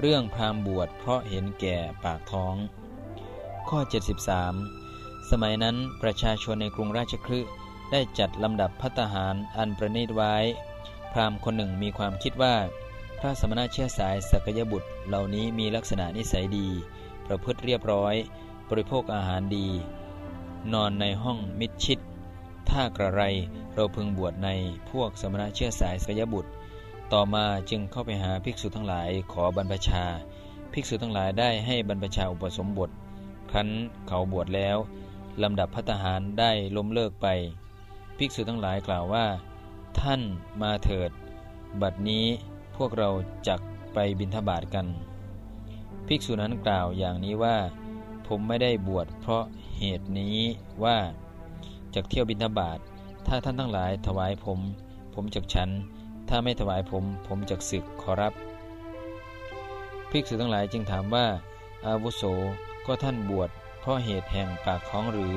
เรื่องพราหมณ์บวชเพราะเห็นแก่ปากท้อง ข้อ 73 สมัยนั้นประชาชนในกรุงราชคฤห์ได้จัดลำดับพัตหารอันประณีตไว้ พราหมณ์คนหนึ่งมีความคิดว่า พระสมณะเชื้อสายสกยบุตรเหล่านี้มีลักษณะนิสัยดี ประพฤติเรียบร้อย บริโภคอาหารดี นอนในห้องมิดชิด ถ้ากระไรเราพึงบวชในพวกสมณะเชื้อสายสกยบุตร ต่อมาจึงเข้าไปหาภิกษุทั้งหลายขอบรรพชา ภิกษุทั้งหลายได้ให้บรรพชาอุปสมบท ครั้นเขาบวชแล้วลำดับพัฒหารได้ล้มเลิกไป ภิกษุทั้งหลายกล่าวว่า ท่านมาเถิด บัดนี้พวกเราจักไปบิณฑบาตกัน ภิกษุนั้นกล่าวอย่างนี้ว่า ผมไม่ได้บวชเพราะเหตุนี้ว่าจากเที่ยวบิณฑบาตถ้าท่านทั้งหลายถวายผม ผมจักฉัน ถ้าไม่ถวายผม ผมจักศึกขอรับ ภิกษุทั้งหลายจึงถามว่า อาวุโสก็ท่านบวช เพราะเหตุแห่งปากท้องหรือ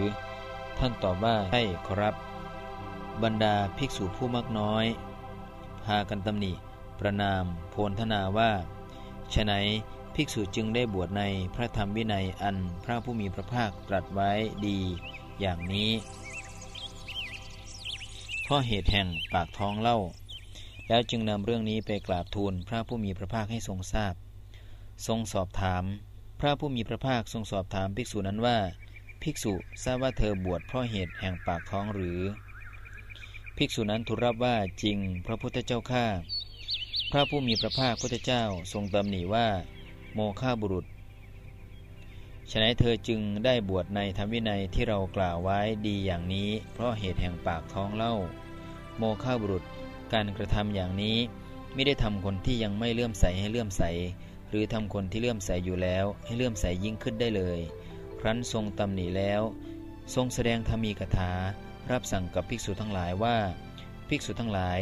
ท่านตอบว่าใช่ขอรับ บรรดาภิกษุผู้มักน้อย พากันตำหนิ ประนาม โพลธนาว่าฉะไหนภิกษุจึงได้บวชในพระธรรมวินัยอันพระผู้มีพระภาคตรัสไว้ดีอย่างนี้เพราะเหตุแห่งปากท้องเล่า แล้วจึงนำเรื่องนี้ไปกราบทูลพระผู้มีพระภาคให้ทรงทราบ ทรงสอบถาม พระผู้มีพระภาคทรงสอบถามภิกษุนั้นว่า ภิกษุทราบว่าเธอบวชเพราะเหตุแห่งปากท้องหรือ ภิกษุนั้นทูลรับว่าจริงพระพุทธเจ้าข้าพระผู้มีพระภาคพุทธเจ้าทรงตำหนิว่า โมฆะบุรุษฉะนั้นเธอจึงได้บวชในธรรมวินัยที่เรากล่าวไว้ดีอย่างนี้ เพราะเหตุแห่งปากท้องเล่า โมฆะบุรุษ การกระทำอย่างนี้ไม่ได้ทำคนที่ยังไม่เลื่อมใสให้เลื่อมใส หรือทำคนที่เลื่อมใสอยู่แล้ว ให้เลื่อมใสยิ่งขึ้นได้เลย ครั้นทรงตำหนิแล้ว ทรงแสดงธรรมีกถา รับสั่งกับภิกษุทั้งหลายว่า ภิกษุทั้งหลาย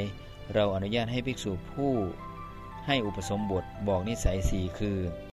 เราอนุญาตให้ภิกษุผู้ ให้อุปสมบทบอกนิสัยสี่คือ